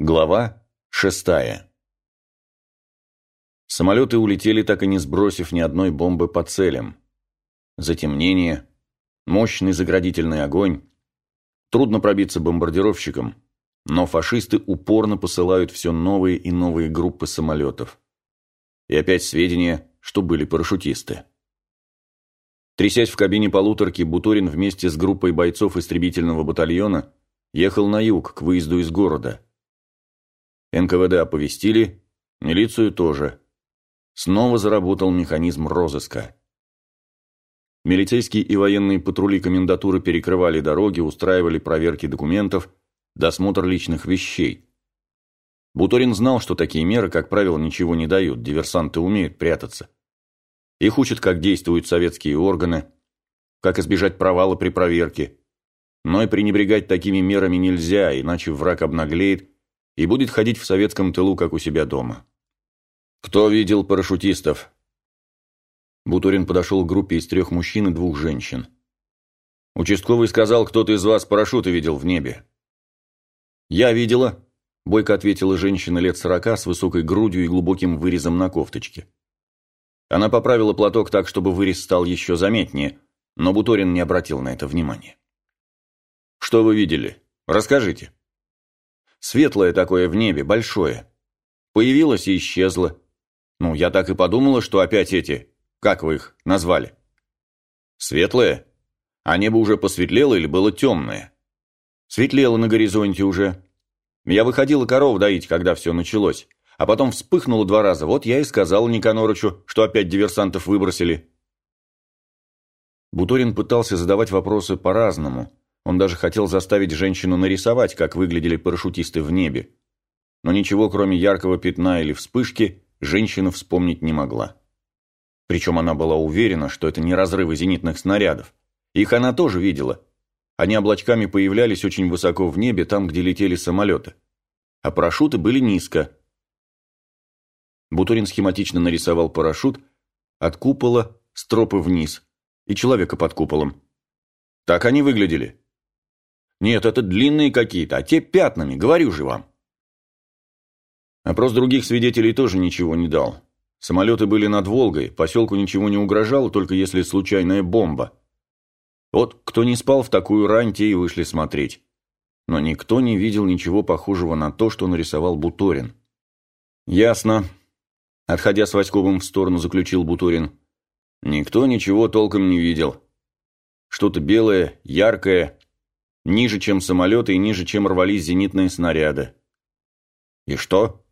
Глава шестая Самолеты улетели, так и не сбросив ни одной бомбы по целям. Затемнение, мощный заградительный огонь. Трудно пробиться бомбардировщикам, но фашисты упорно посылают все новые и новые группы самолетов. И опять сведения, что были парашютисты. Трясясь в кабине полуторки, Буторин вместе с группой бойцов истребительного батальона ехал на юг, к выезду из города – НКВД оповестили, милицию тоже. Снова заработал механизм розыска. Милицейские и военные патрули комендатуры перекрывали дороги, устраивали проверки документов, досмотр личных вещей. Буторин знал, что такие меры, как правило, ничего не дают, диверсанты умеют прятаться. Их учат, как действуют советские органы, как избежать провала при проверке. Но и пренебрегать такими мерами нельзя, иначе враг обнаглеет и будет ходить в советском тылу, как у себя дома. «Кто видел парашютистов?» Бутурин подошел к группе из трех мужчин и двух женщин. «Участковый сказал, кто-то из вас парашюты видел в небе». «Я видела», – бойко ответила женщина лет сорока с высокой грудью и глубоким вырезом на кофточке. Она поправила платок так, чтобы вырез стал еще заметнее, но Буторин не обратил на это внимания. «Что вы видели? Расскажите». Светлое такое в небе, большое. Появилось и исчезло. Ну, я так и подумала, что опять эти, как вы их назвали? Светлое? А небо уже посветлело или было темное? Светлело на горизонте уже. Я выходила коров доить, когда все началось. А потом вспыхнуло два раза. Вот я и сказал Никанорычу, что опять диверсантов выбросили. Буторин пытался задавать вопросы по-разному, он даже хотел заставить женщину нарисовать, как выглядели парашютисты в небе. Но ничего, кроме яркого пятна или вспышки, женщина вспомнить не могла. Причем она была уверена, что это не разрывы зенитных снарядов. Их она тоже видела. Они облачками появлялись очень высоко в небе, там, где летели самолеты. А парашюты были низко. Бутурин схематично нарисовал парашют от купола, стропы вниз, и человека под куполом. Так они выглядели. Нет, это длинные какие-то, а те пятнами, говорю же вам. Опрос других свидетелей тоже ничего не дал. Самолеты были над Волгой, поселку ничего не угрожало, только если случайная бомба. Вот кто не спал в такую рань, те и вышли смотреть. Но никто не видел ничего похожего на то, что нарисовал Буторин. «Ясно», – отходя с Васьковым в сторону, заключил Буторин. «Никто ничего толком не видел. Что-то белое, яркое, Ниже, чем самолеты, и ниже, чем рвались зенитные снаряды. И что?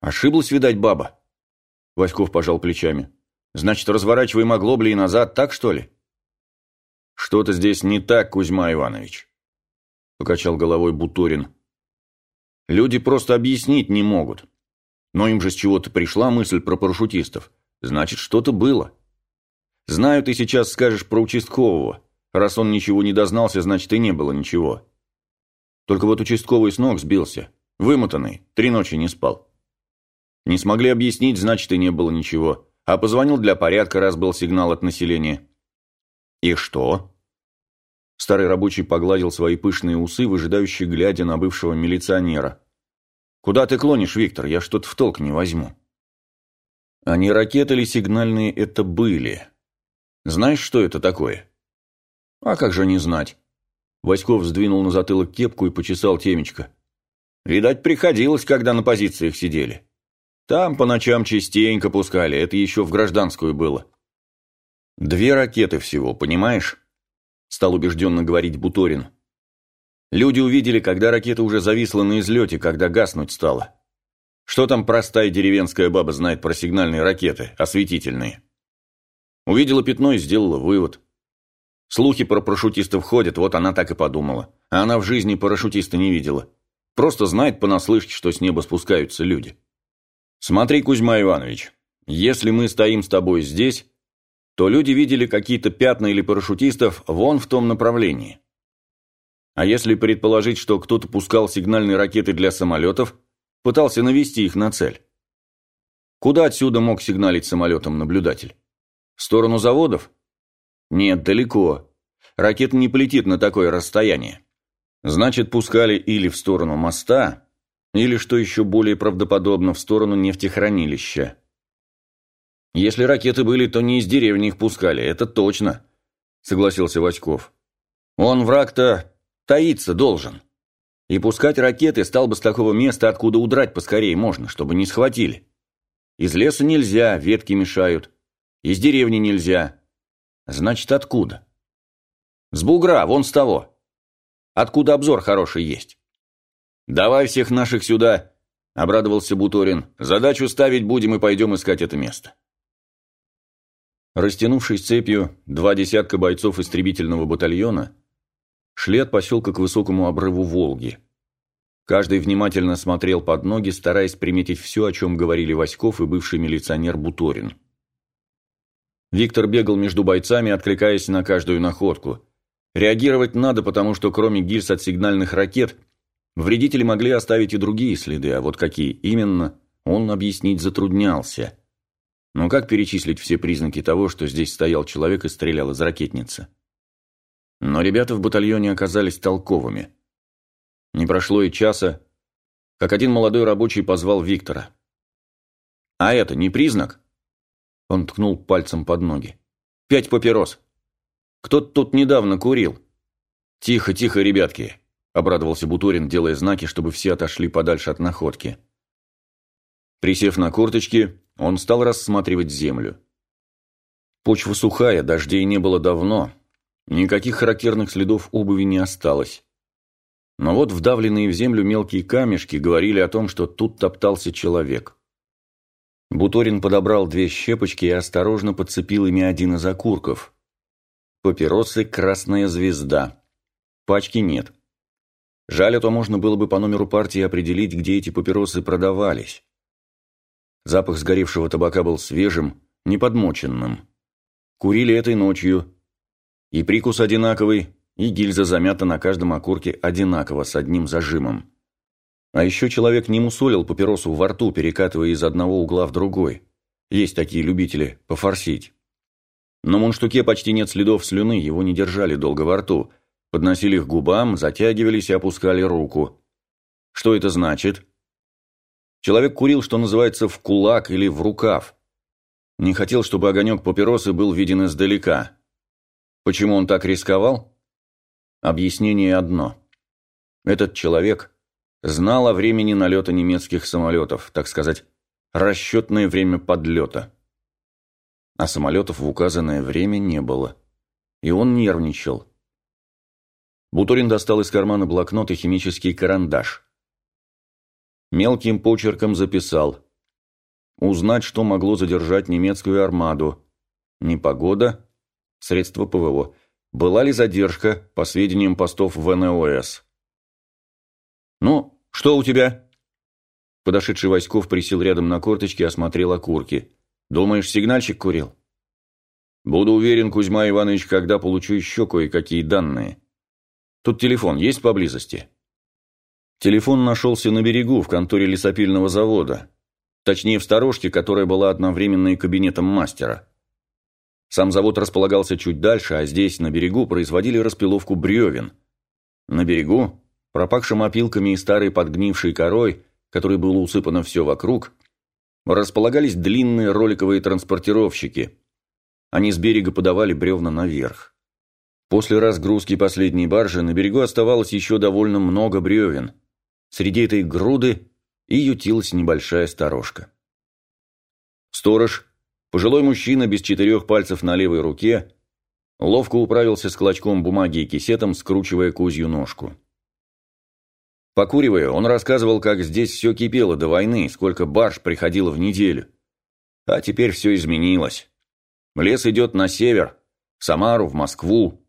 Ошиблась, видать, баба. Васьков пожал плечами. Значит, разворачиваем оглобли и назад, так что ли? Что-то здесь не так, Кузьма Иванович. Покачал головой Буторин. Люди просто объяснить не могут. Но им же с чего-то пришла мысль про парашютистов. Значит, что-то было. Знаю, ты сейчас скажешь про участкового. Раз он ничего не дознался, значит и не было ничего. Только вот участковый с ног сбился. Вымотанный, три ночи не спал. Не смогли объяснить, значит и не было ничего. А позвонил для порядка, раз был сигнал от населения. И что? Старый рабочий погладил свои пышные усы, выжидающие глядя на бывшего милиционера. «Куда ты клонишь, Виктор? Я что-то в толк не возьму». А не ракеты ли сигнальные это были? Знаешь, что это такое? А как же не знать? Васьков сдвинул на затылок кепку и почесал темечко. Видать, приходилось, когда на позициях сидели. Там по ночам частенько пускали, это еще в гражданскую было. Две ракеты всего, понимаешь? Стал убежденно говорить Буторин. Люди увидели, когда ракета уже зависла на излете, когда гаснуть стала. Что там простая деревенская баба знает про сигнальные ракеты, осветительные? Увидела пятно и сделала вывод. Слухи про парашютистов ходят, вот она так и подумала. А она в жизни парашютиста не видела. Просто знает понаслышке, что с неба спускаются люди. Смотри, Кузьма Иванович, если мы стоим с тобой здесь, то люди видели какие-то пятна или парашютистов вон в том направлении. А если предположить, что кто-то пускал сигнальные ракеты для самолетов, пытался навести их на цель. Куда отсюда мог сигналить самолетом наблюдатель? В сторону заводов? Нет, далеко. Ракета не полетит на такое расстояние. Значит, пускали или в сторону моста, Или, что еще более правдоподобно, в сторону нефтехранилища. Если ракеты были, то не из деревни их пускали, это точно, согласился Васьков. Он враг-то таиться должен. И пускать ракеты стал бы с такого места, откуда удрать поскорее можно, чтобы не схватили. Из леса нельзя, ветки мешают. Из деревни нельзя. Значит, откуда? С бугра, вон с того. Откуда обзор хороший есть. Давай всех наших сюда, обрадовался Буторин. Задачу ставить будем и пойдем искать это место. Растянувшись цепью, два десятка бойцов истребительного батальона шли от поселка к высокому обрыву Волги. Каждый внимательно смотрел под ноги, стараясь приметить все, о чем говорили Васьков и бывший милиционер Буторин. Виктор бегал между бойцами, откликаясь на каждую находку. Реагировать надо, потому что кроме гильз от сигнальных ракет, вредители могли оставить и другие следы, а вот какие именно, он объяснить затруднялся. Но как перечислить все признаки того, что здесь стоял человек и стрелял из ракетницы? Но ребята в батальоне оказались толковыми. Не прошло и часа, как один молодой рабочий позвал Виктора. «А это не признак?» Он ткнул пальцем под ноги. «Пять папирос. Кто-то тут недавно курил». «Тихо, тихо, ребятки», — обрадовался Бутурин, делая знаки, чтобы все отошли подальше от находки. Присев на курточки, он стал рассматривать землю. Почва сухая, дождей не было давно. Никаких характерных следов обуви не осталось. Но вот вдавленные в землю мелкие камешки говорили о том, что тут топтался человек. Буторин подобрал две щепочки и осторожно подцепил ими один из окурков. Папиросы «Красная звезда». Пачки нет. Жаль, а то можно было бы по номеру партии определить, где эти папиросы продавались. Запах сгоревшего табака был свежим, неподмоченным. Курили этой ночью. И прикус одинаковый, и гильза замята на каждом окурке одинаково, с одним зажимом. А еще человек не мусолил папиросу во рту, перекатывая из одного угла в другой. Есть такие любители пофорсить. На мунштуке почти нет следов слюны, его не держали долго во рту. Подносили к губам, затягивались и опускали руку. Что это значит? Человек курил, что называется, в кулак или в рукав. Не хотел, чтобы огонек папиросы был виден издалека. Почему он так рисковал? Объяснение одно. Этот человек знал о времени налета немецких самолетов, так сказать, расчетное время подлета. А самолетов в указанное время не было. И он нервничал. Бутурин достал из кармана блокнот и химический карандаш. Мелким почерком записал. Узнать, что могло задержать немецкую армаду. Непогода, средства ПВО. Была ли задержка, по сведениям постов ВНОС? «Ну, что у тебя?» Подошедший Васьков присел рядом на корточке, осмотрел окурки. «Думаешь, сигнальщик курил?» «Буду уверен, Кузьма Иванович, когда получу еще кое-какие данные. Тут телефон есть поблизости?» Телефон нашелся на берегу, в конторе лесопильного завода. Точнее, в сторожке, которая была одновременно и кабинетом мастера. Сам завод располагался чуть дальше, а здесь, на берегу, производили распиловку бревен. На берегу, пропахшим опилками и старой подгнившей корой, которой было усыпано все вокруг, располагались длинные роликовые транспортировщики. Они с берега подавали бревна наверх. После разгрузки последней баржи на берегу оставалось еще довольно много бревен – Среди этой груды и ютилась небольшая сторожка. Сторож, пожилой мужчина без четырех пальцев на левой руке, ловко управился с клочком бумаги и кисетом, скручивая козью ножку. Покуривая, он рассказывал, как здесь все кипело до войны, сколько барж приходило в неделю. А теперь все изменилось. Лес идет на север, в Самару, в Москву.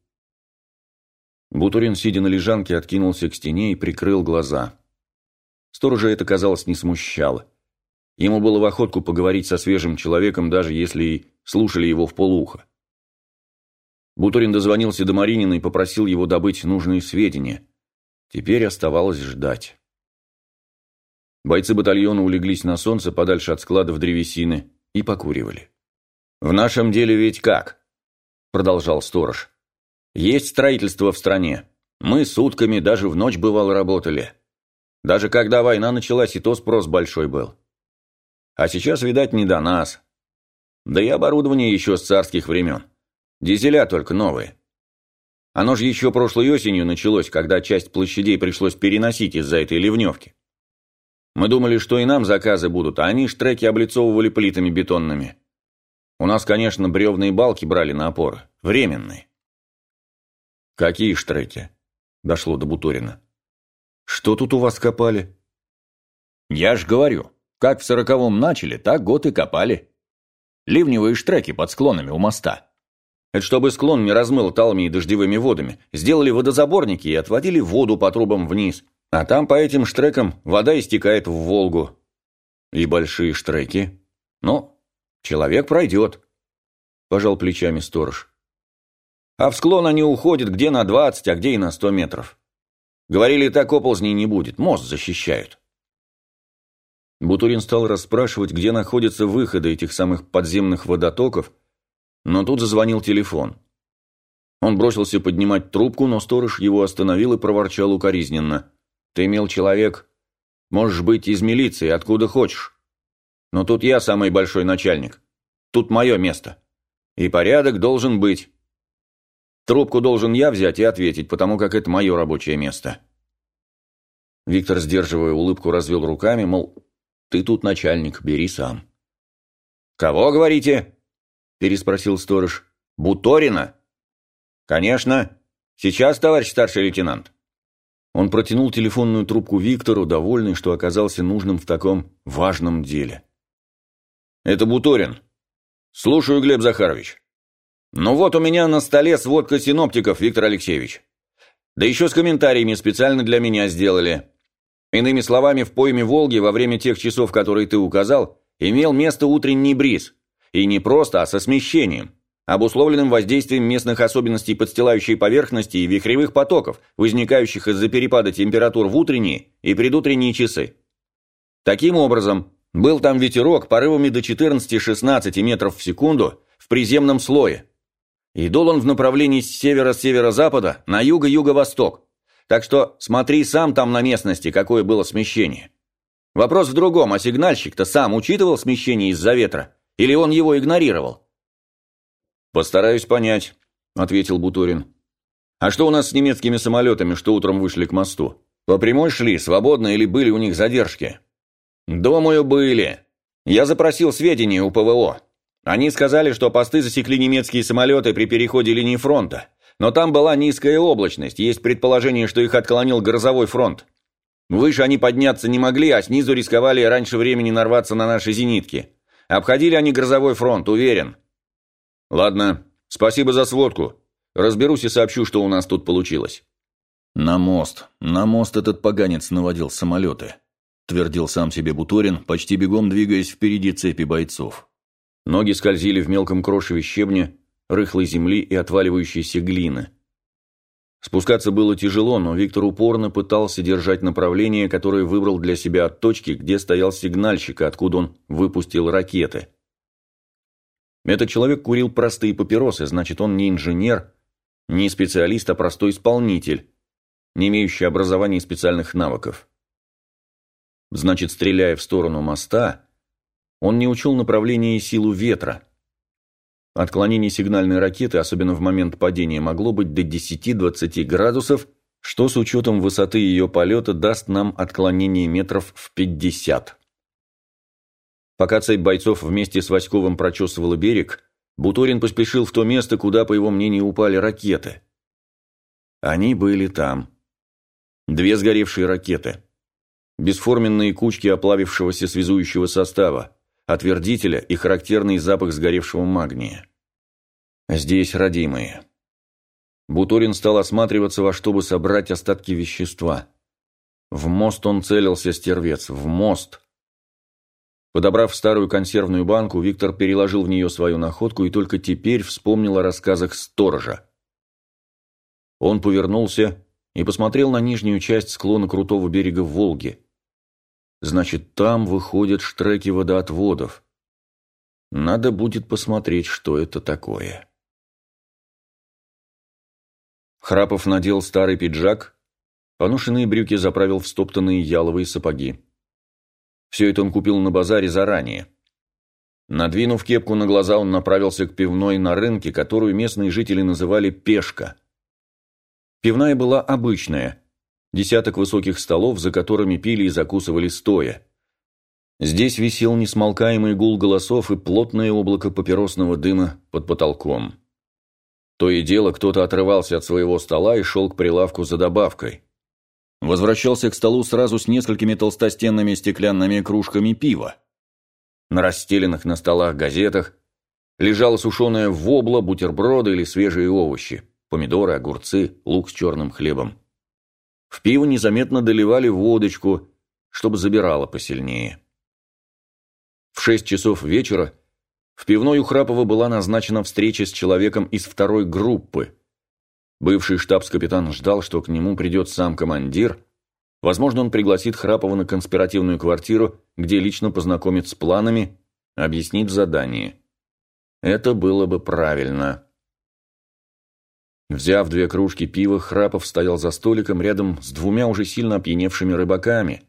Бутурин, сидя на лежанке, откинулся к стене и прикрыл глаза. Сторожа это, казалось, не смущало. Ему было в охотку поговорить со свежим человеком, даже если и слушали его в полухо. Буторин дозвонился до Маринина и попросил его добыть нужные сведения. Теперь оставалось ждать. Бойцы батальона улеглись на солнце подальше от складов древесины и покуривали. «В нашем деле ведь как?» – продолжал сторож. «Есть строительство в стране. Мы сутками даже в ночь бывало работали. Даже когда война началась, и то спрос большой был. А сейчас, видать, не до нас. Да и оборудование еще с царских времен. Дизеля только новые. Оно же еще прошлой осенью началось, когда часть площадей пришлось переносить из-за этой ливневки. Мы думали, что и нам заказы будут, а они штреки облицовывали плитами бетонными. У нас, конечно, бревные балки брали на опоры. Временные. Какие штреки? Дошло до Буторина. Что тут у вас копали? Я ж говорю, как в сороковом начали, так год и копали. Ливневые штреки под склонами у моста. Это чтобы склон не размыл талыми и дождевыми водами. Сделали водозаборники и отводили воду по трубам вниз. А там по этим штрекам вода истекает в Волгу. И большие штреки. Ну, человек пройдет. Пожал плечами сторож. А в склон они уходят где на 20, а где и на 100 метров. Говорили, так оползней не будет, мост защищают. Бутурин стал расспрашивать, где находятся выходы этих самых подземных водотоков, но тут зазвонил телефон. Он бросился поднимать трубку, но сторож его остановил и проворчал укоризненно. «Ты, мил человек, можешь быть из милиции, откуда хочешь. Но тут я самый большой начальник. Тут мое место. И порядок должен быть. Трубку должен я взять и ответить, потому как это мое рабочее место». Виктор, сдерживая улыбку, развел руками, мол, «ты тут начальник, бери сам». «Кого, говорите?» – переспросил сторож. «Буторина?» «Конечно. Сейчас, товарищ старший лейтенант». Он протянул телефонную трубку Виктору, довольный, что оказался нужным в таком важном деле. «Это Буторин. Слушаю, Глеб Захарович». «Ну вот у меня на столе сводка синоптиков, Виктор Алексеевич. Да еще с комментариями специально для меня сделали. Иными словами, в пойме Волги во время тех часов, которые ты указал, имел место утренний бриз. И не просто, а со смещением, обусловленным воздействием местных особенностей подстилающей поверхности и вихревых потоков, возникающих из-за перепада температур в утренние и предутренние часы. Таким образом, был там ветерок порывами до 14-16 метров в секунду в приземном слое. И дул он в направлении с севера-северо-запада на юго-юго-восток. Так что смотри сам там на местности, какое было смещение. Вопрос в другом, а сигнальщик-то сам учитывал смещение из-за ветра? Или он его игнорировал? «Постараюсь понять», — ответил Бутурин. «А что у нас с немецкими самолетами, что утром вышли к мосту? По прямой шли, свободно или были у них задержки?» «Думаю, были. Я запросил сведения у ПВО. Они сказали, что посты засекли немецкие самолеты при переходе линии фронта. Но там была низкая облачность, есть предположение, что их отклонил грозовой фронт. Выше они подняться не могли, а снизу рисковали раньше времени нарваться на наши зенитки. Обходили они грозовой фронт, уверен. Ладно, спасибо за сводку. Разберусь и сообщу, что у нас тут получилось. На мост, на мост этот поганец наводил самолеты, твердил сам себе Буторин, почти бегом двигаясь впереди цепи бойцов. Ноги скользили в мелком крошеве щебня, рыхлой земли и отваливающейся глины. Спускаться было тяжело, но Виктор упорно пытался держать направление, которое выбрал для себя от точки, где стоял сигнальщик, откуда он выпустил ракеты. Этот человек курил простые папиросы, значит, он не инженер, не специалист, а простой исполнитель, не имеющий образования и специальных навыков. Значит, стреляя в сторону моста, он не учел направление и силу ветра – Отклонение сигнальной ракеты, особенно в момент падения, могло быть до 10-20 градусов, что с учетом высоты ее полета даст нам отклонение метров в 50. Пока цепь бойцов вместе с Васьковым прочесывала берег, Буторин поспешил в то место, куда, по его мнению, упали ракеты. Они были там. Две сгоревшие ракеты. Бесформенные кучки оплавившегося связующего состава отвердителя и характерный запах сгоревшего магния. Здесь родимые. Буторин стал осматриваться, во что бы собрать остатки вещества. В мост он целился, стервец, в мост. Подобрав старую консервную банку, Виктор переложил в нее свою находку и только теперь вспомнил о рассказах сторожа. Он повернулся и посмотрел на нижнюю часть склона крутого берега Волги. Значит, там выходят штреки водоотводов. Надо будет посмотреть, что это такое. Храпов надел старый пиджак, Поношенные брюки заправил в стоптанные яловые сапоги. Все это он купил на базаре заранее. Надвинув кепку на глаза, он направился к пивной на рынке, которую местные жители называли «пешка». Пивная была обычная. Десяток высоких столов, за которыми пили и закусывали стоя. Здесь висел несмолкаемый гул голосов и плотное облако папиросного дыма под потолком. То и дело кто-то отрывался от своего стола и шел к прилавку за добавкой. Возвращался к столу сразу с несколькими толстостенными стеклянными кружками пива. На расстеленных на столах газетах лежала сушеная вобла, бутерброды или свежие овощи, помидоры, огурцы, лук с черным хлебом. В пиво незаметно доливали водочку, чтобы забирало посильнее. В шесть часов вечера в пивной у Храпова была назначена встреча с человеком из второй группы. Бывший штабс-капитан ждал, что к нему придет сам командир. Возможно, он пригласит Храпова на конспиративную квартиру, где лично познакомит с планами, объяснит задание. Это было бы правильно. Взяв две кружки пива, Храпов стоял за столиком рядом с двумя уже сильно опьяневшими рыбаками,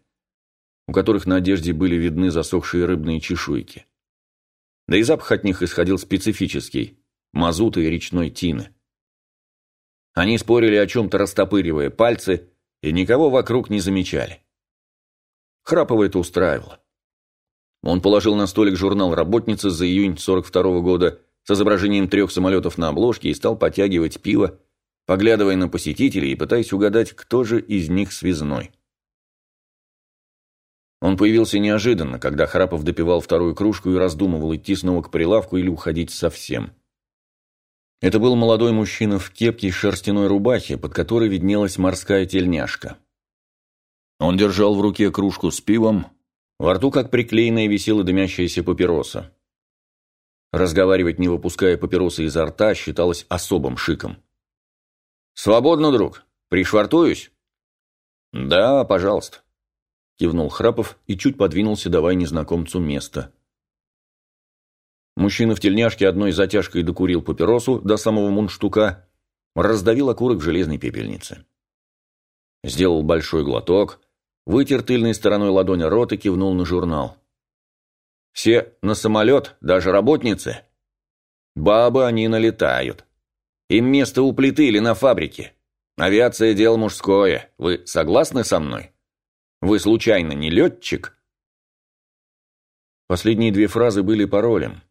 у которых на одежде были видны засохшие рыбные чешуйки. Да и запах от них исходил специфический – мазута и речной тины. Они спорили о чем-то, растопыривая пальцы, и никого вокруг не замечали. Храпова это устраивало. Он положил на столик журнал работницы за июнь 42 -го года с изображением трех самолетов на обложке и стал потягивать пиво, поглядывая на посетителей и пытаясь угадать, кто же из них связной. Он появился неожиданно, когда Храпов допивал вторую кружку и раздумывал, идти снова к прилавку или уходить совсем. Это был молодой мужчина в кепке и шерстяной рубахе, под которой виднелась морская тельняшка. Он держал в руке кружку с пивом, во рту, как приклеенная, висела дымящаяся папироса. Разговаривать, не выпуская папиросы изо рта, считалось особым шиком. «Свободно, друг. Пришвартуюсь?» «Да, пожалуйста». Кивнул Храпов и чуть подвинулся, давая незнакомцу место. Мужчина в тельняшке одной затяжкой докурил папиросу до самого мундштука, раздавил окурок в железной пепельнице. Сделал большой глоток, вытер тыльной стороной ладони рот и кивнул на журнал. «Все на самолет, даже работницы? Бабы они налетают. Им место у плиты или на фабрике. Авиация – дело мужское. Вы согласны со мной?» Вы случайно не летчик?» Последние две фразы были паролем.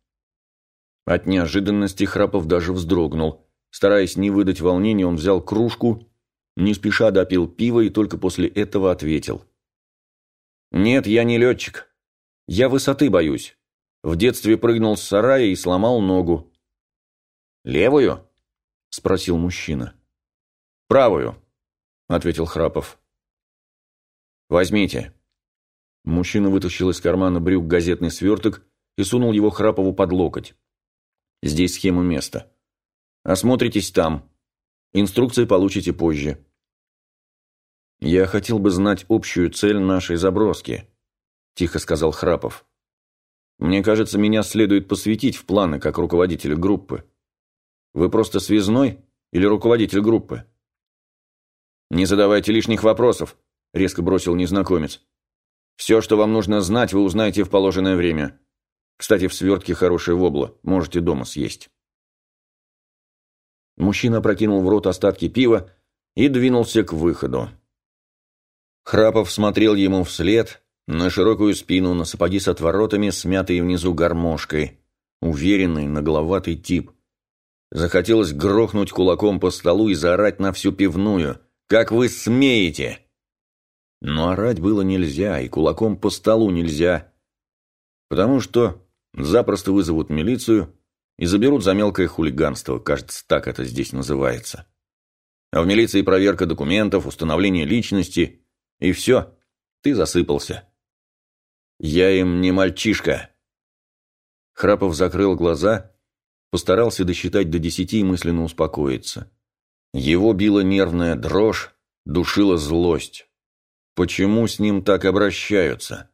От неожиданности Храпов даже вздрогнул. Стараясь не выдать волнения, он взял кружку, не спеша допил пиво и только после этого ответил. «Нет, я не летчик. Я высоты боюсь. В детстве прыгнул с сарая и сломал ногу». «Левую?» – спросил мужчина. «Правую», – ответил Храпов. «Возьмите». Мужчина вытащил из кармана брюк газетный сверток и сунул его Храпову под локоть. «Здесь схема места. Осмотритесь там. Инструкции получите позже». «Я хотел бы знать общую цель нашей заброски», – тихо сказал Храпов. «Мне кажется, меня следует посвятить в планы как руководителя группы. Вы просто связной или руководитель группы?» «Не задавайте лишних вопросов», – резко бросил незнакомец. «Все, что вам нужно знать, вы узнаете в положенное время. Кстати, в свертке хорошая вобла, можете дома съесть». Мужчина прокинул в рот остатки пива и двинулся к выходу. Храпов смотрел ему вслед, на широкую спину, на сапоги с отворотами, смятые внизу гармошкой. Уверенный, нагловатый тип. Захотелось грохнуть кулаком по столу и заорать на всю пивную. «Как вы смеете!» Но орать было нельзя, и кулаком по столу нельзя, потому что запросто вызовут милицию и заберут за мелкое хулиганство, кажется, так это здесь называется. А в милиции проверка документов, установление личности, и все, ты засыпался. Я им не мальчишка. Храпов закрыл глаза, постарался досчитать до десяти и мысленно успокоиться. Его била нервная дрожь, душила злость. Почему с ним так обращаются?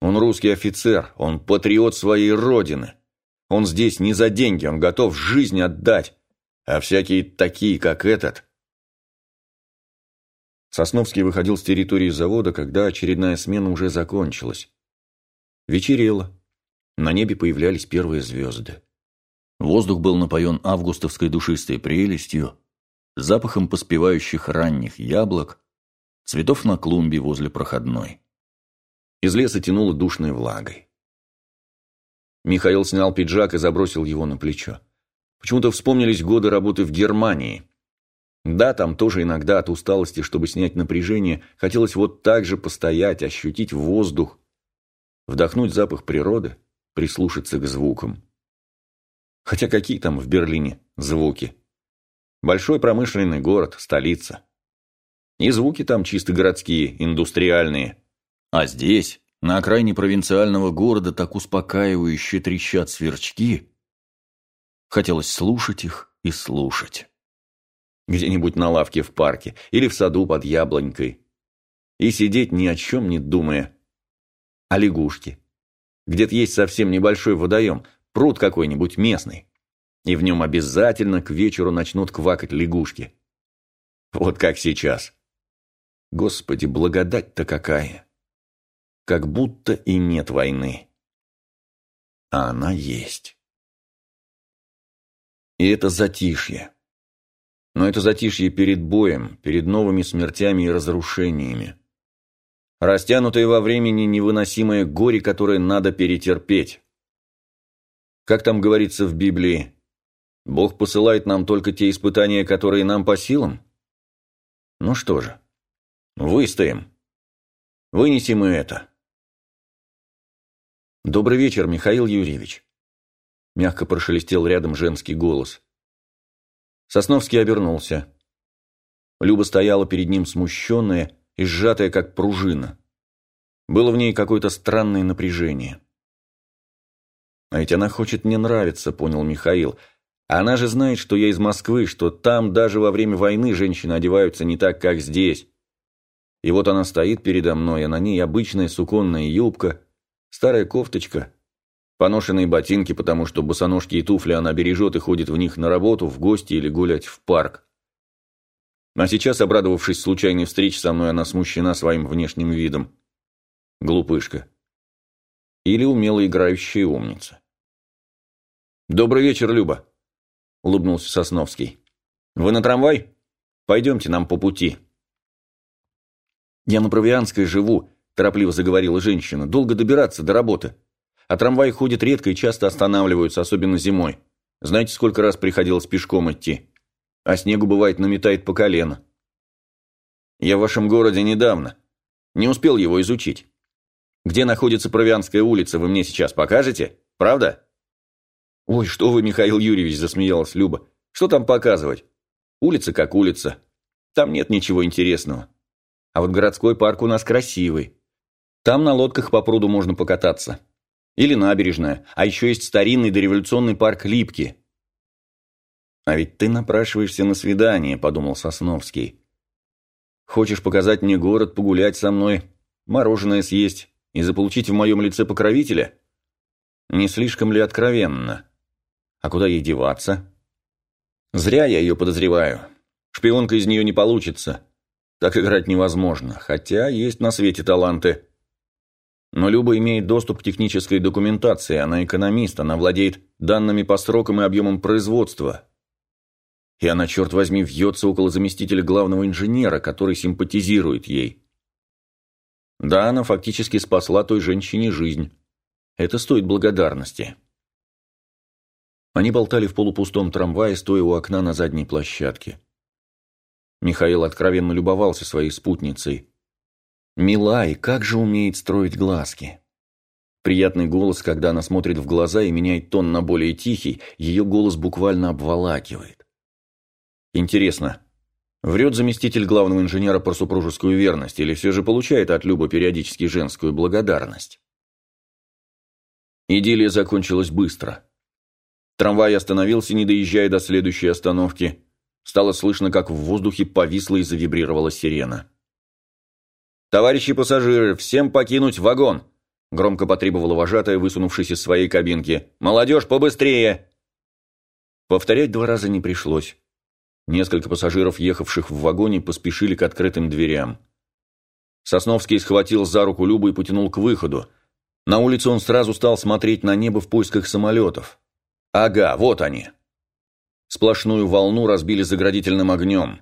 Он русский офицер, он патриот своей родины. Он здесь не за деньги, он готов жизнь отдать. А всякие такие, как этот, Сосновский выходил с территории завода, когда очередная смена уже закончилась. Вечерело. На небе появлялись первые звезды. Воздух был напоен августовской душистой прелестью, запахом поспевающих ранних яблок, цветов на клумбе возле проходной. Из леса тянуло душной влагой. Михаил снял пиджак и забросил его на плечо. Почему-то вспомнились годы работы в Германии. Да, там тоже иногда от усталости, чтобы снять напряжение, хотелось вот так же постоять, ощутить воздух, вдохнуть запах природы, прислушаться к звукам. Хотя какие там в Берлине звуки? Большой промышленный город, столица. И звуки там чисто городские, индустриальные. А здесь, на окраине провинциального города, так успокаивающе трещат сверчки. Хотелось слушать их и слушать где-нибудь на лавке в парке или в саду под яблонькой. И сидеть ни о чем не думая. А лягушки. Где-то есть совсем небольшой водоем, пруд какой-нибудь местный. И в нем обязательно к вечеру начнут квакать лягушки. Вот как сейчас. Господи, благодать-то какая. Как будто и нет войны. А она есть. И это затишье. Но это затишье перед боем, перед новыми смертями и разрушениями. Растянутое во времени невыносимое горе, которое надо перетерпеть. Как там говорится в Библии, Бог посылает нам только те испытания, которые нам по силам? Ну что же, выстоим. Вынесем и это. «Добрый вечер, Михаил Юрьевич», – мягко прошелестел рядом женский голос. Сосновский обернулся. Люба стояла перед ним смущенная и сжатая, как пружина. Было в ней какое-то странное напряжение. «А ведь она хочет мне нравиться», — понял Михаил. «Она же знает, что я из Москвы, что там даже во время войны женщины одеваются не так, как здесь. И вот она стоит передо мной, а на ней обычная суконная юбка, старая кофточка, Поношенные ботинки, потому что босоножки и туфли она бережет и ходит в них на работу, в гости или гулять в парк. А сейчас, обрадовавшись случайной встрече со мной, она смущена своим внешним видом. Глупышка. Или умело играющая умница. «Добрый вечер, Люба», — улыбнулся Сосновский. «Вы на трамвай? Пойдемте нам по пути». «Я на Провианской живу», – торопливо заговорила женщина. «Долго добираться до работы». А трамваи ходят редко и часто останавливаются, особенно зимой. Знаете, сколько раз приходилось пешком идти? А снегу, бывает, наметает по колено. Я в вашем городе недавно. Не успел его изучить. Где находится Провианская улица, вы мне сейчас покажете? Правда? Ой, что вы, Михаил Юрьевич, засмеялась Люба. Что там показывать? Улица как улица. Там нет ничего интересного. А вот городской парк у нас красивый. Там на лодках по пруду можно покататься. Или набережная. А еще есть старинный дореволюционный парк Липки. «А ведь ты напрашиваешься на свидание», – подумал Сосновский. «Хочешь показать мне город, погулять со мной, мороженое съесть и заполучить в моем лице покровителя? Не слишком ли откровенно? А куда ей деваться? Зря я ее подозреваю. Шпионка из нее не получится. Так играть невозможно, хотя есть на свете таланты». Но Люба имеет доступ к технической документации, она экономист, она владеет данными по срокам и объемам производства. И она, черт возьми, вьется около заместителя главного инженера, который симпатизирует ей. Да, она фактически спасла той женщине жизнь. Это стоит благодарности. Они болтали в полупустом трамвае, стоя у окна на задней площадке. Михаил откровенно любовался своей спутницей. Мила и как же умеет строить глазки. Приятный голос, когда она смотрит в глаза и меняет тон на более тихий, ее голос буквально обволакивает. Интересно, врет заместитель главного инженера про супружескую верность или все же получает от Любы периодически женскую благодарность? Идиллия закончилась быстро. Трамвай остановился, не доезжая до следующей остановки. Стало слышно, как в воздухе повисла и завибрировала сирена. «Товарищи пассажиры, всем покинуть вагон!» Громко потребовала вожатая, высунувшись из своей кабинки. «Молодежь, побыстрее!» Повторять два раза не пришлось. Несколько пассажиров, ехавших в вагоне, поспешили к открытым дверям. Сосновский схватил за руку Любу и потянул к выходу. На улице он сразу стал смотреть на небо в поисках самолетов. Ага, вот они. Сплошную волну разбили заградительным огнем.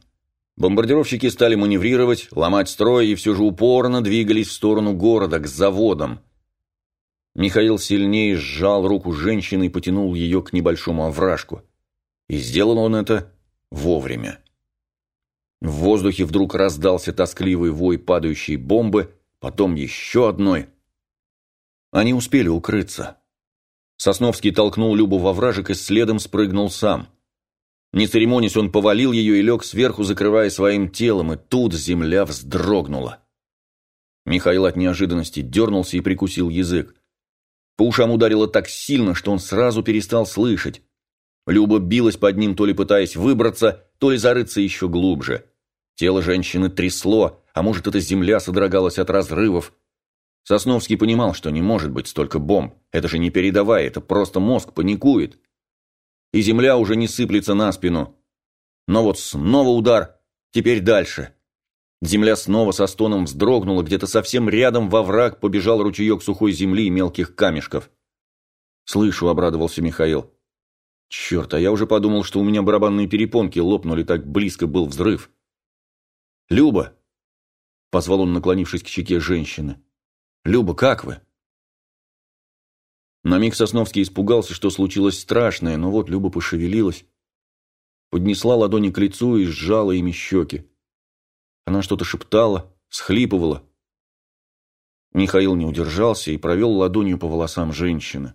Бомбардировщики стали маневрировать, ломать строй и все же упорно двигались в сторону города, к заводам. Михаил сильнее сжал руку женщины и потянул ее к небольшому овражку. И сделал он это вовремя. В воздухе вдруг раздался тоскливый вой падающей бомбы, потом еще одной. Они успели укрыться. Сосновский толкнул Любу во вражек и следом спрыгнул сам. Не церемонясь, он повалил ее и лег сверху, закрывая своим телом, и тут земля вздрогнула. Михаил от неожиданности дернулся и прикусил язык. По ушам ударило так сильно, что он сразу перестал слышать. Люба билась под ним, то ли пытаясь выбраться, то ли зарыться еще глубже. Тело женщины трясло, а может, эта земля содрогалась от разрывов. Сосновский понимал, что не может быть столько бомб. Это же не передавая, это просто мозг паникует. И земля уже не сыплется на спину. Но вот снова удар, теперь дальше. Земля снова со стоном вздрогнула, где-то совсем рядом во враг побежал ручеек сухой земли и мелких камешков. «Слышу», — обрадовался Михаил. Черт, а я уже подумал, что у меня барабанные перепонки лопнули, так близко был взрыв. «Люба!» — позвал он, наклонившись к щеке женщины. «Люба, как вы?» На миг Сосновский испугался, что случилось страшное, но вот Люба пошевелилась, поднесла ладони к лицу и сжала ими щеки. Она что-то шептала, схлипывала. Михаил не удержался и провел ладонью по волосам женщины.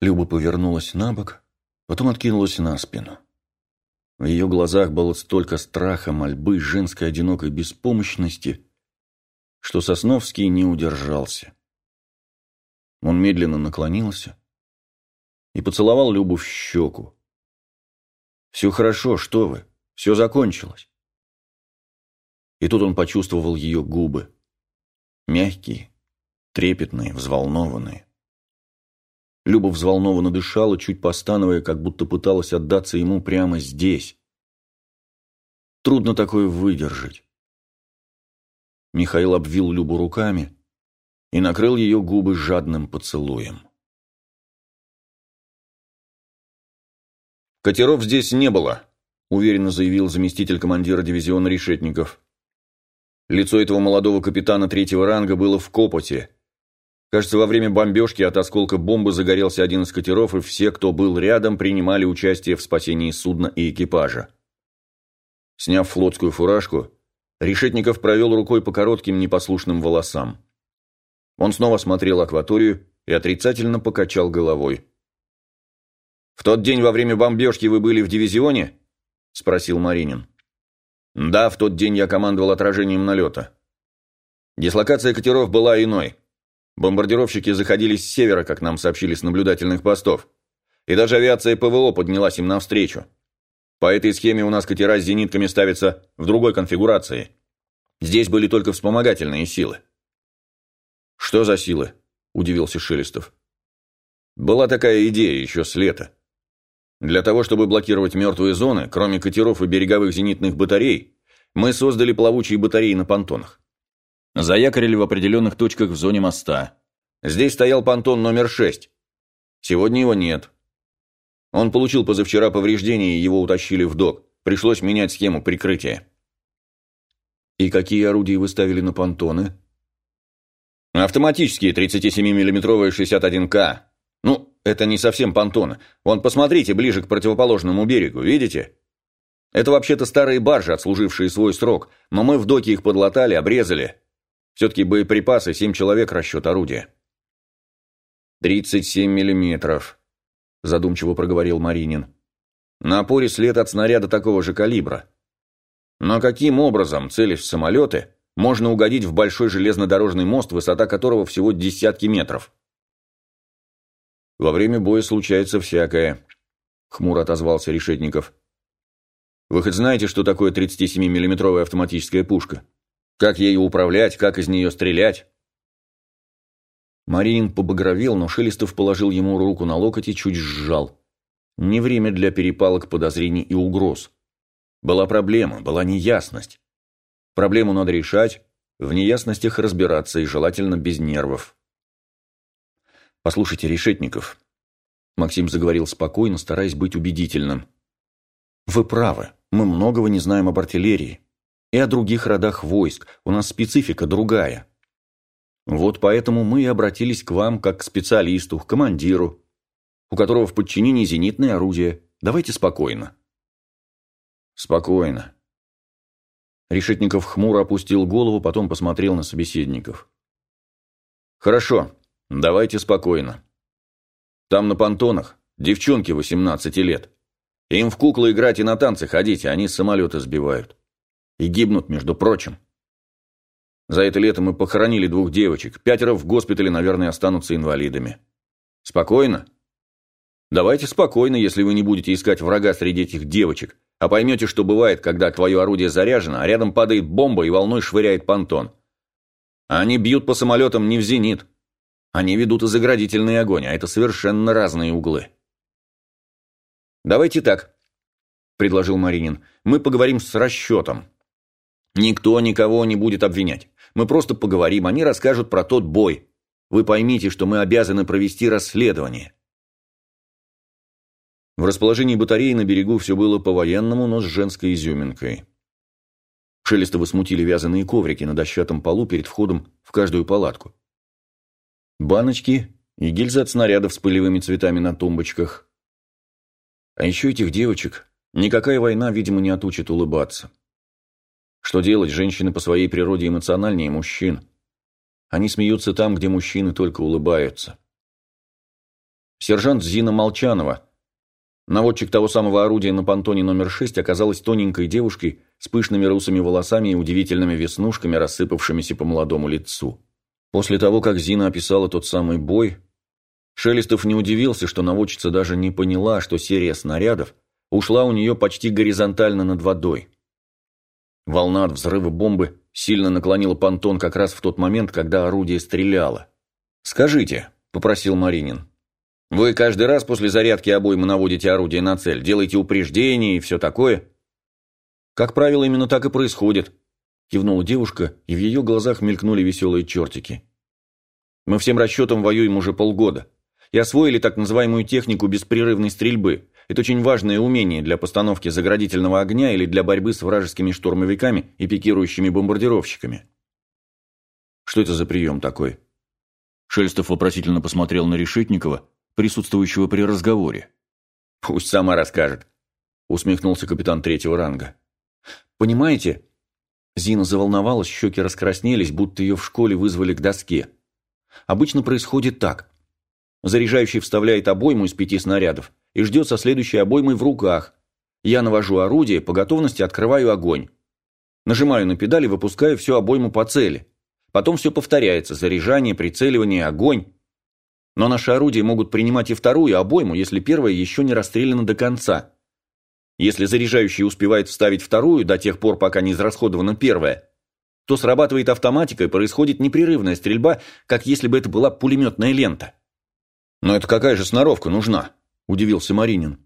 Люба повернулась на бок, Потом откинулась на спину. В ее глазах было столько страха, мольбы, женской одинокой беспомощности, что Сосновский не удержался. Он медленно наклонился и поцеловал Любу в щеку. «Все хорошо, что вы, все закончилось». И тут он почувствовал ее губы. Мягкие, трепетные, взволнованные. Люба взволнованно дышала, чуть постановая, как будто пыталась отдаться ему прямо здесь. Трудно такое выдержать. Михаил обвил Любу руками и накрыл ее губы жадным поцелуем. «Катеров здесь не было», – уверенно заявил заместитель командира дивизиона Решетников. Лицо этого молодого капитана третьего ранга было в копоте – Кажется, во время бомбежки от осколка бомбы загорелся один из катеров, и все, кто был рядом, принимали участие в спасении судна и экипажа. Сняв флотскую фуражку, Решетников провел рукой по коротким непослушным волосам. Он снова смотрел акваторию и отрицательно покачал головой. «В тот день во время бомбежки вы были в дивизионе?» – спросил Маринин. «Да, в тот день я командовал отражением налета. Дислокация катеров была иной». Бомбардировщики заходили с севера, как нам сообщили с наблюдательных постов. И даже авиация ПВО поднялась им навстречу. По этой схеме у нас катера с зенитками ставятся в другой конфигурации. Здесь были только вспомогательные силы. «Что за силы?» – удивился Шелестов. «Была такая идея еще с лета. Для того, чтобы блокировать мертвые зоны, кроме катеров и береговых зенитных батарей, мы создали плавучие батареи на понтонах. Заякорили в определенных точках в зоне моста. Здесь стоял понтон номер 6. Сегодня его нет. Он получил позавчера повреждения и его утащили в док. Пришлось менять схему прикрытия. И какие орудия вы ставили на понтоны? Автоматические 37-миллиметровые 61К. Ну, это не совсем понтоны. Вон, посмотрите ближе к противоположному берегу, видите? Это вообще-то старые баржи, отслужившие свой срок, но мы в доке их подлатали, обрезали. Все-таки боеприпасы, семь человек расчет орудия. «Тридцать семь миллиметров», – задумчиво проговорил Маринин. «На опоре след от снаряда такого же калибра. Но каким образом, целясь в самолеты, можно угодить в большой железнодорожный мост, высота которого всего десятки метров?» «Во время боя случается всякое», – хмуро отозвался Решетников. «Вы хоть знаете, что такое 37-миллиметровая автоматическая пушка?» Как ею управлять, как из нее стрелять? Марин побагровел, но Шелестов положил ему руку на локоть и чуть сжал. Не время для перепалок, подозрений и угроз. Была проблема, была неясность. Проблему надо решать, в неясностях разбираться и желательно без нервов. «Послушайте, Решетников», – Максим заговорил спокойно, стараясь быть убедительным. «Вы правы, мы многого не знаем об артиллерии. И о других родах войск, у нас специфика другая. Вот поэтому мы и обратились к вам как к специалисту, к командиру, у которого в подчинении зенитные орудия. Давайте спокойно». «Спокойно». Решетников хмуро опустил голову, потом посмотрел на собеседников. «Хорошо, давайте спокойно. Там на понтонах девчонки 18 лет. Им в куклы играть и на танцы ходить, а они самолеты сбивают. И гибнут, между прочим. За это лето мы похоронили двух девочек. Пятеро в госпитале, наверное, останутся инвалидами. Спокойно? Давайте спокойно, если вы не будете искать врага среди этих девочек, а поймете, что бывает, когда твое орудие заряжено, а рядом падает бомба и волной швыряет понтон. Они бьют по самолетам не в зенит. Они ведут и заградительный огонь, а это совершенно разные углы. «Давайте так», – предложил Маринин. «Мы поговорим с расчетом. Никто никого не будет обвинять. Мы просто поговорим, они расскажут про тот бой. Вы поймите, что мы обязаны провести расследование». В расположении батареи на берегу все было по-военному, но с женской изюминкой. Шелестовы смутили вязаные коврики на дощатом полу перед входом в каждую палатку. Баночки и гильзы от снарядов с пылевыми цветами на тумбочках. А еще этих девочек никакая война, видимо, не отучит улыбаться. Что делать, женщины по своей природе эмоциональнее мужчин. Они смеются там, где мужчины только улыбаются. Сержант Зина Молчанова, наводчик того самого орудия на понтоне номер 6, оказалась тоненькой девушкой с пышными русыми волосами и удивительными веснушками, рассыпавшимися по молодому лицу. После того, как Зина описала тот самый бой, Шелестов не удивился, что наводчица даже не поняла, что серия снарядов ушла у нее почти горизонтально над водой. Волна от взрыва бомбы сильно наклонила понтон как раз в тот момент, когда орудие стреляло. «Скажите», – попросил Маринин, – «вы каждый раз после зарядки обоймы наводите орудие на цель, делаете упреждения и все такое?» «Как правило, именно так и происходит», – кивнула девушка, и в ее глазах мелькнули веселые чертики. «Мы всем расчетом воюем уже полгода и освоили так называемую технику беспрерывной стрельбы. Это очень важное умение для постановки заградительного огня или для борьбы с вражескими штурмовиками и пикирующими бомбардировщиками. Что это за прием такой? Шельстов вопросительно посмотрел на Решетникова, присутствующего при разговоре. «Пусть сама расскажет», — усмехнулся капитан третьего ранга. «Понимаете?» Зина заволновалась, щеки раскраснелись, будто ее в школе вызвали к доске. «Обычно происходит так. Заряжающий вставляет обойму из пяти снарядов и ждет со следующей обоймой в руках. Я навожу орудие, по готовности открываю огонь. Нажимаю на педаль и выпускаю всю обойму по цели. Потом все повторяется – заряжание, прицеливание, огонь. Но наши орудия могут принимать и вторую обойму, если первая еще не расстреляна до конца. Если заряжающий успевает вставить вторую до тех пор, пока не израсходована первая, то срабатывает автоматика и происходит непрерывная стрельба, как если бы это была пулеметная лента. «Но это какая же сноровка нужна?» – удивился Маринин.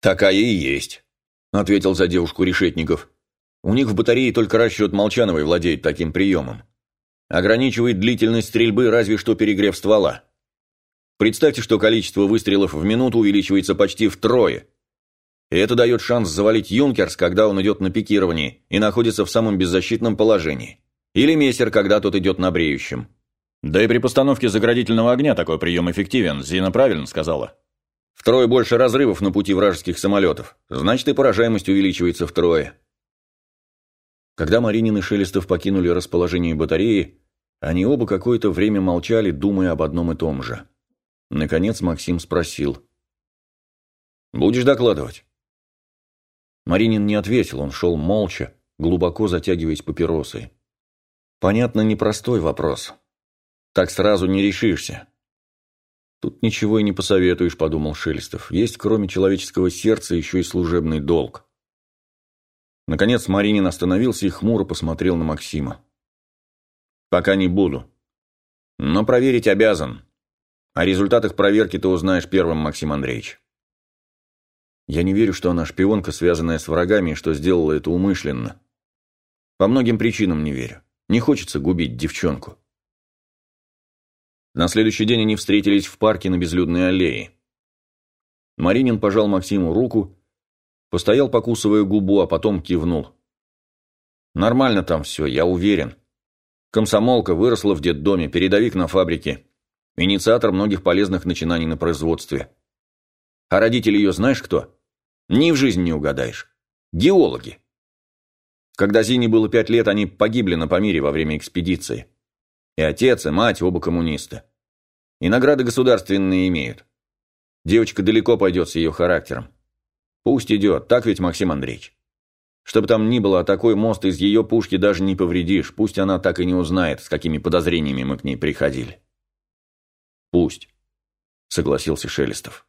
«Такая и есть», – ответил за девушку Решетников. «У них в батарее только расчет Молчановой владеет таким приемом. Ограничивает длительность стрельбы разве что перегрев ствола. Представьте, что количество выстрелов в минуту увеличивается почти втрое. И это дает шанс завалить Юнкерс, когда он идет на пикирование и находится в самом беззащитном положении. Или мессер, когда тот идет на бреющем. Да и при постановке заградительного огня такой прием эффективен, Зина правильно сказала. Втрое больше разрывов на пути вражеских самолетов. Значит, и поражаемость увеличивается втрое. Когда Маринин и Шелестов покинули расположение батареи, они оба какое-то время молчали, думая об одном и том же. Наконец Максим спросил. «Будешь докладывать?» Маринин не ответил, он шел молча, глубоко затягиваясь папиросой. Понятно, непростой вопрос. Так сразу не решишься. Тут ничего и не посоветуешь, подумал Шелестов. Есть, кроме человеческого сердца, еще и служебный долг. Наконец Маринин остановился и хмуро посмотрел на Максима. «Пока не буду. Но проверить обязан. О результатах проверки ты узнаешь первым, Максим Андреевич». Я не верю, что она шпионка, связанная с врагами, и что сделала это умышленно. По многим причинам не верю. Не хочется губить девчонку. На следующий день они встретились в парке на безлюдной аллее. Маринин пожал Максиму руку, постоял, покусывая губу, а потом кивнул. «Нормально там все, я уверен. Комсомолка выросла в детдоме, передовик на фабрике, инициатор многих полезных начинаний на производстве. А родители ее знаешь кто? Ни в жизни не угадаешь. Геологи. Когда Зине было пять лет, они погибли на Памире во время экспедиции. И отец, и мать оба коммунисты. И награды государственные имеют. Девочка далеко пойдет с ее характером. Пусть идет, так ведь, Максим Андреевич? Что бы там ни было, а такой мост из ее пушки даже не повредишь. Пусть она так и не узнает, с какими подозрениями мы к ней приходили. Пусть, согласился Шелестов.